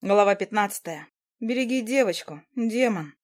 Глава пятнадцатая. Береги девочку, демон.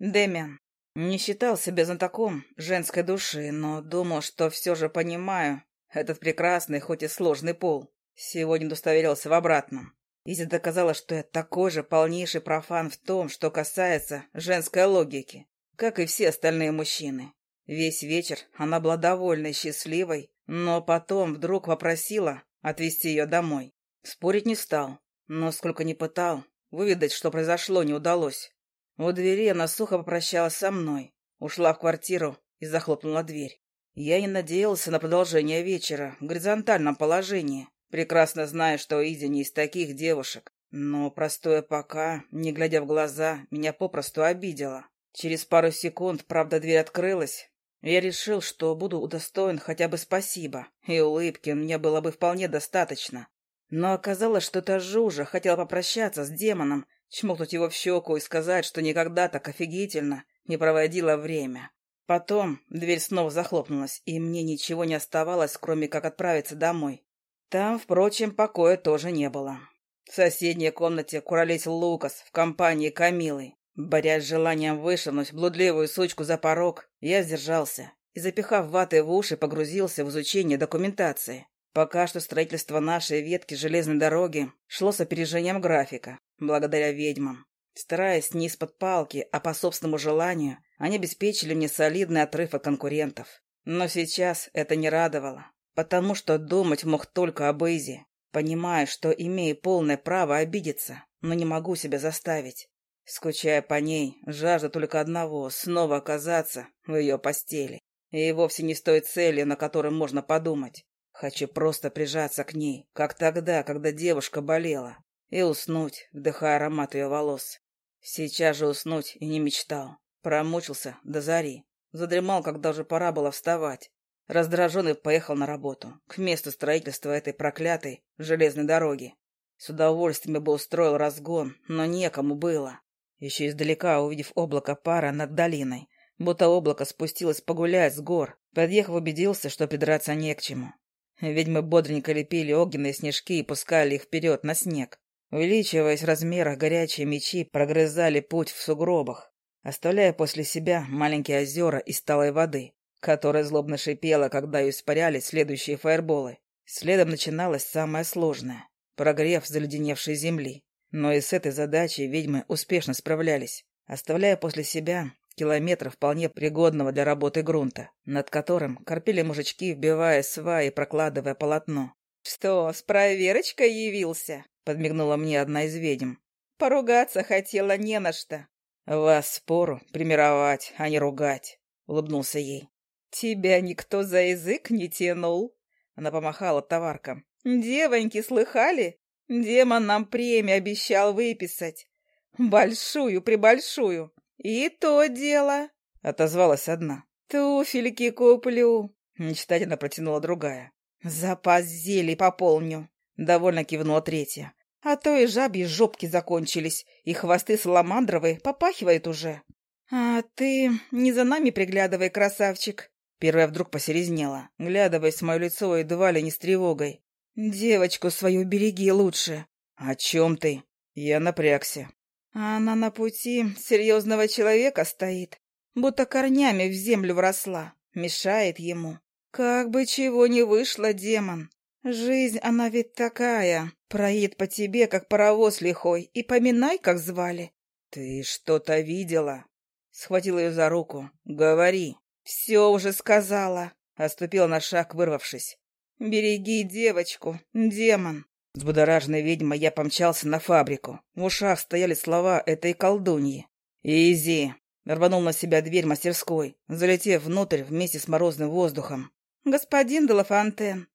Дэмиан. Не считал себя знатоком женской души, но думал, что все же понимаю этот прекрасный, хоть и сложный пол. Сегодня удостоверился в обратном. Изи доказала, что я такой же полнейший профан в том, что касается женской логики, как и все остальные мужчины. Весь вечер она была довольна и счастливой, но потом вдруг попросила отвезти ее домой. Спорить не стал, но сколько ни пытал, выведать, что произошло, не удалось. У двери она сухо попрощалась со мной, ушла в квартиру и захлопнула дверь. Я не надеялся на продолжение вечера в горизонтальном положении, прекрасно зная, что Изи не из таких девушек. Но простое «пока», не глядя в глаза, меня попросту обидело. Через пару секунд, правда, дверь открылась. Я решил, что буду удостоен хотя бы спасибо, и улыбки мне было бы вполне достаточно. Но оказалось, что та жужа хотела попрощаться с демоном, чмокнуть его в щеку и сказать, что никогда так офигительно не проводила время. Потом дверь снова захлопнулась, и мне ничего не оставалось, кроме как отправиться домой. Там, впрочем, покоя тоже не было. В соседней комнате куролесил Лукас в компании Камилы. Борясь с желанием вышвырнуть блудливую сучку за порог, я сдержался и, запихав ваты в уши, погрузился в изучение документации. Пока что строительство нашей ветки железной дороги шло с опережением графика, благодаря ведьмам. Стараясь не из-под палки, а по собственному желанию, они обеспечили мне солидный отрыв от конкурентов. Но сейчас это не радовало, потому что думать мог только об Изи, понимая, что имею полное право обидеться, но не могу себя заставить. Скучая по ней, жажда только одного — снова оказаться в ее постели. И вовсе не с той цели, на которой можно подумать. Хочу просто прижаться к ней, как тогда, когда девушка болела, и уснуть, вдыхая аромат ее волос. Сейчас же уснуть и не мечтал. Промучился до зари. Задремал, когда уже пора было вставать. Раздраженный поехал на работу, к месту строительства этой проклятой железной дороги. С удовольствием бы устроил разгон, но некому было. Еще издалека, увидев облако пара над долиной, будто облако спустилось погулять с гор, подъехав, убедился, что придраться не к чему. Ведьмы бодренько лепили огненные снежки и пускали их вперед на снег. Увеличиваясь в размерах, горячие мечи прогрызали путь в сугробах, оставляя после себя маленькие озера из талой воды, которая злобно шипела, когда ее испаряли следующие фаерболы. Следом начиналось самое сложное — прогрев заледеневшей земли. Но и с этой задачей ведьмы успешно справлялись, оставляя после себя километров вполне пригодного для работы грунта, над которым корпели мужички, вбивая сваи и прокладывая полотно. «Что, с проверочкой явился?» — подмигнула мне одна из ведьм. «Поругаться хотела не на что». «Вас спору примировать, а не ругать», — улыбнулся ей. «Тебя никто за язык не тянул?» Она помахала товарком. «Девоньки, слыхали? Демон нам премию обещал выписать. Большую-пребольшую. «И то дело», — отозвалась одна. «Туфельки куплю», — мечтательно протянула другая. «Запас зелий пополню», — довольно кивнула третья. «А то и жабьи жопки закончились, и хвосты саламандровые попахивают уже». «А ты не за нами приглядывай, красавчик», Первая вдруг посерезнела, глядываясь в мое лицо едва ли не с тревогой. «Девочку свою береги лучше». «О чем ты?» Я напрягся. А она на пути серьезного человека стоит, будто корнями в землю вросла, мешает ему. Как бы чего не вышло, демон. Жизнь, она ведь такая, проедет по тебе, как паровоз лихой, и поминай, как звали. Ты что-то видела? Схватил ее за руку. Говори. Все уже сказала. Оступила на шаг, вырвавшись. Береги девочку, демон. Взбудораженной ведьмой я помчался на фабрику. В ушах стояли слова этой колдуньи. «Изи!» Рванул на себя дверь мастерской, залетев внутрь вместе с морозным воздухом. «Господин Делафонтен!»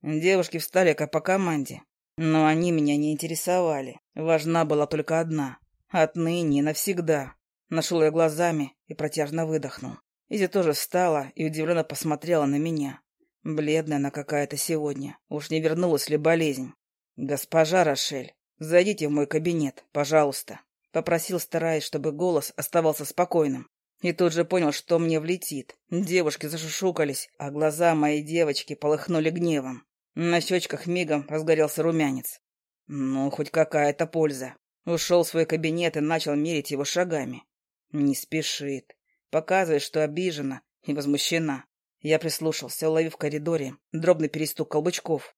Девушки встали как по команде. Но они меня не интересовали. Важна была только одна. Отныне навсегда. Нашел ее глазами и протяжно выдохнул. Изи тоже встала и удивленно посмотрела на меня. Бледная она какая-то сегодня. Уж не вернулась ли болезнь? «Госпожа Рошель, зайдите в мой кабинет, пожалуйста», — попросил, стараясь, чтобы голос оставался спокойным. И тут же понял, что мне влетит. Девушки зашушукались, а глаза моей девочки полыхнули гневом. На щечках мигом разгорелся румянец. Ну, хоть какая-то польза. Ушел в свой кабинет и начал мерить его шагами. Не спешит. Показывает, что обижена и возмущена. Я прислушался, уловив в коридоре дробный перестук колбычков.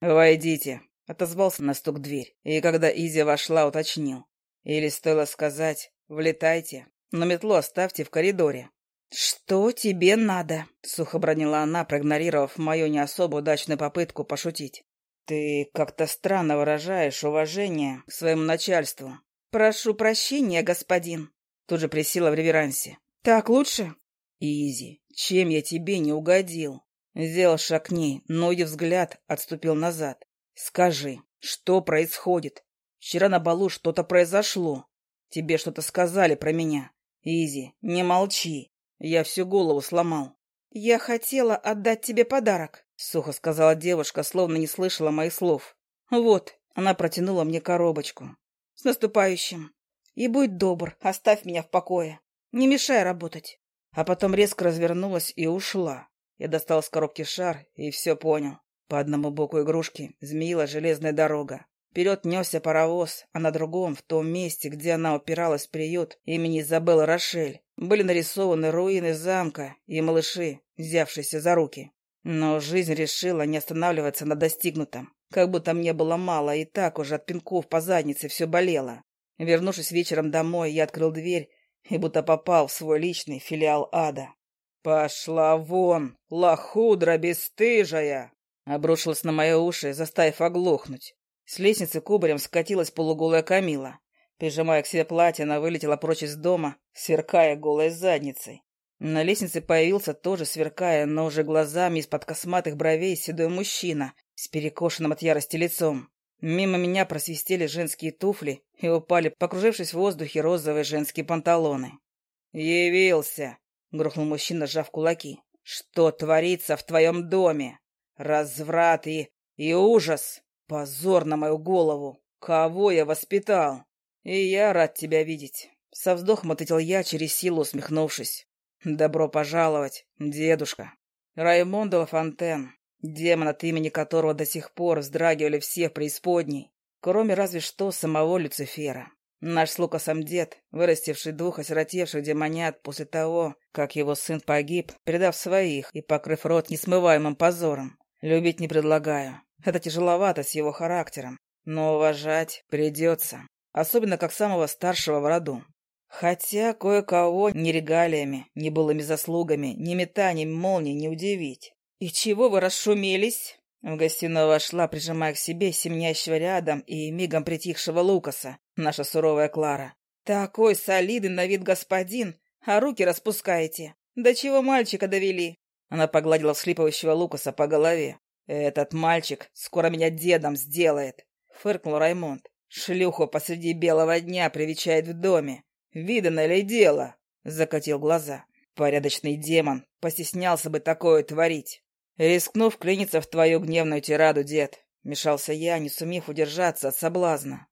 «Войдите», — отозвался на стук дверь, и когда Изи вошла, уточнил. Или стоило сказать «влетайте», но метлу оставьте в коридоре. «Что тебе надо?» — сухо бронила она, проигнорировав мою не особо удачную попытку пошутить. «Ты как-то странно выражаешь уважение к своему начальству». «Прошу прощения, господин». Тут же присела в реверансе. «Так лучше?» «Изи, чем я тебе не угодил?» Сделал шаг к ней, но, ее взгляд, отступил назад. «Скажи, что происходит? Вчера на балу что-то произошло. Тебе что-то сказали про меня. Изи, не молчи. Я всю голову сломал». «Я хотела отдать тебе подарок», — сухо сказала девушка, словно не слышала моих слов. «Вот», — она протянула мне коробочку. «С наступающим. И будь добр, оставь меня в покое. Не мешай работать». А потом резко развернулась и ушла. Я достал с коробки шар и все понял. По одному боку игрушки змеила железная дорога. Вперед несся паровоз, а на другом, в том месте, где она упиралась в приют имени Изабелла Рошель, были нарисованы руины замка и малыши, взявшиеся за руки. Но жизнь решила не останавливаться на достигнутом. Как будто мне было мало, и так уже от пинков по заднице все болело. Вернувшись вечером домой, я открыл дверь и будто попал в свой личный филиал ада. «Пошла вон, лохудра бесстыжая!» Обрушилась на мои уши, заставив оглохнуть. С лестницы кубарем скатилась полуголая Камила. Прижимая к себе платье, она вылетела прочь из дома, сверкая голой задницей. На лестнице появился тоже сверкая, но уже глазами из-под косматых бровей седой мужчина с перекошенным от ярости лицом. Мимо меня просвистели женские туфли и упали, покружившись в воздухе, розовые женские панталоны. «Явился!» грохнул мужчина, сжав кулаки. Что творится в твоем доме? Разврат и... и ужас! Позор на мою голову! Кого я воспитал? И я рад тебя видеть. Со вздохом ответил я, через силу усмехнувшись. Добро пожаловать, дедушка. Раймондо Лафонтен, демон, от имени которого до сих пор вздрагивали все в преисподней, кроме разве что самого Люцифера. Наш с Лукасом дед, вырастивший двух осиротевших демонят после того, как его сын погиб, предав своих и покрыв рот несмываемым позором. Любить не предлагаю. Это тяжеловато с его характером. Но уважать придется. Особенно как самого старшего в роду. Хотя кое-кого ни регалиями, ни былыми заслугами, ни метанием молний не удивить. «И чего вы расшумелись?» В гостиную вошла, прижимая к себе семнящего рядом и мигом притихшего Лукаса, наша суровая Клара. «Такой солидный на вид господин, а руки распускаете. До чего мальчика довели?» Она погладила всхлипывающего Лукаса по голове. «Этот мальчик скоро меня дедом сделает», — фыркнул Раймонд. «Шлюху посреди белого дня привечает в доме. Видано ли дело?» — закатил глаза. «Порядочный демон постеснялся бы такое творить». «Рискнув клиниться в твою гневную тираду, дед», — мешался я, не сумев удержаться от соблазна.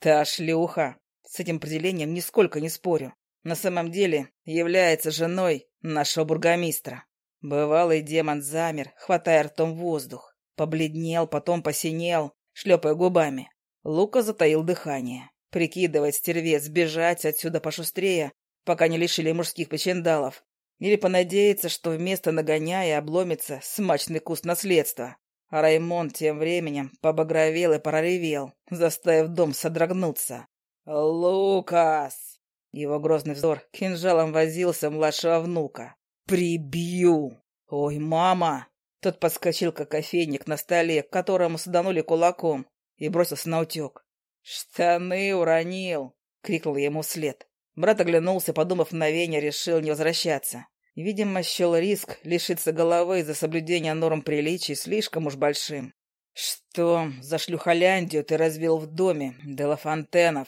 «Та шлюха!» С этим определением нисколько не спорю. На самом деле является женой нашего бургомистра. Бывалый демон замер, хватая ртом воздух. Побледнел, потом посинел, шлепая губами. Лука затаил дыхание, прикидывает стервец бежать отсюда пошустрее, пока не лишили мужских причиндалов, или понадеяться, что вместо нагоняя обломится смачный куст наследства. А Раймонд тем временем побагровел и проревел, заставив дом содрогнуться. «Лукас!» Его грозный взор кинжалом возился младшего внука. «Прибью!» «Ой, мама!» Тот подскочил, как кофейник на столе, к которому саданули кулаком, и бросился на утек. «Штаны уронил!» — крикнул ему вслед. Брат оглянулся, подумав мгновение, решил не возвращаться. Видимо, счел риск лишиться головы за соблюдение норм приличий слишком уж большим. «Что за шлюхоляндию ты развел в доме, Делафонтенов?»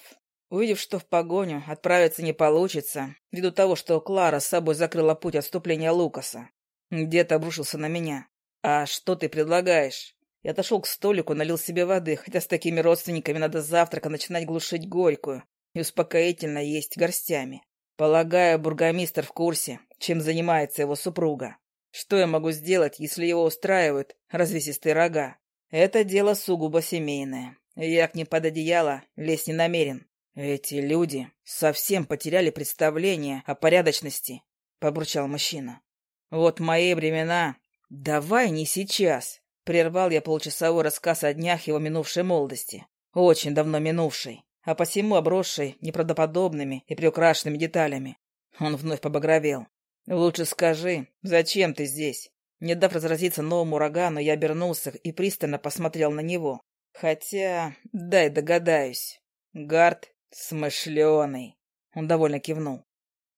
Увидев, что в погоню отправиться не получится, ввиду того, что Клара с собой закрыла путь отступления Лукаса, дед обрушился на меня. «А что ты предлагаешь?» Я отошел к столику, налил себе воды, хотя с такими родственниками надо завтрака начинать глушить горькую и успокоительно есть горстями. Полагаю, бургомистр в курсе, чем занимается его супруга. Что я могу сделать, если его устраивают развесистые рога? Это дело сугубо семейное. Я к ним под одеяло лезть не намерен. Эти люди совсем потеряли представление о порядочности, побурчал мужчина. Вот мои времена. Давай не сейчас. Прервал я полчасовой рассказ о днях его минувшей молодости. Очень давно минувшей, а посему обросшей неправдоподобными и приукрашенными деталями. Он вновь побагровел. «Лучше скажи, зачем ты здесь?» Не дав разразиться новому урагану, я обернулся и пристально посмотрел на него. Хотя, дай догадаюсь, Гард смышленый. Он довольно кивнул.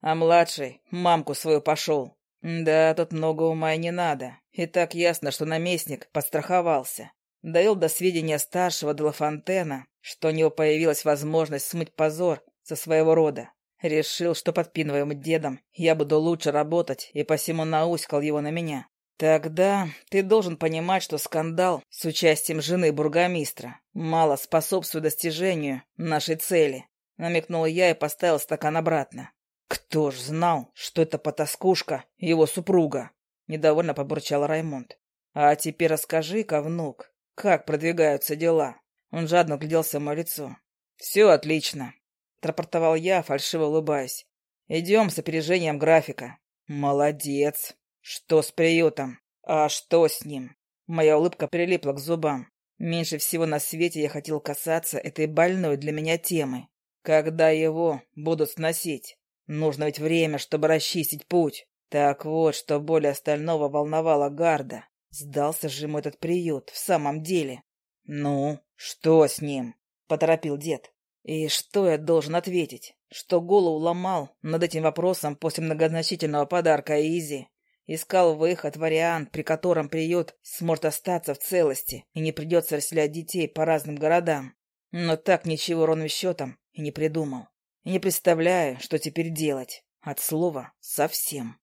А младший мамку свою пошел. Да, тут много ума и не надо. И так ясно, что наместник подстраховался. Довел до сведения старшего Делафонтена, что у него появилась возможность смыть позор со своего рода. Решил, что под пиновым дедом я буду лучше работать, и посему науськал его на меня. Тогда ты должен понимать, что скандал с участием жены бургомистра мало способствует достижению нашей цели, намекнул я и поставил стакан обратно. Кто ж знал, что это потаскушка его супруга? Недовольно побурчал Раймонд. А теперь расскажи-ка, внук, как продвигаются дела? Он жадно гляделся в мое лицо. Все отлично, отрапортовал я, фальшиво улыбаясь. Идем с опережением графика. Молодец, что с приютом? А что с ним? Моя улыбка прилипла к зубам. Меньше всего на свете я хотел касаться этой больной для меня темы. Когда его будут сносить? Нужно ведь время, чтобы расчистить путь. Так вот, что более остального волновало Гарда. Сдался же ему этот приют в самом деле. «Ну, что с ним?» — поторопил дед. И что я должен ответить? Что голову ломал над этим вопросом после многозначительного подарка Изи? Искал выход, вариант, при котором приют сможет остаться в целости и не придется расселять детей по разным городам. Но так ничего ровным счетом и не придумал. И не представляю, что теперь делать. От слова совсем.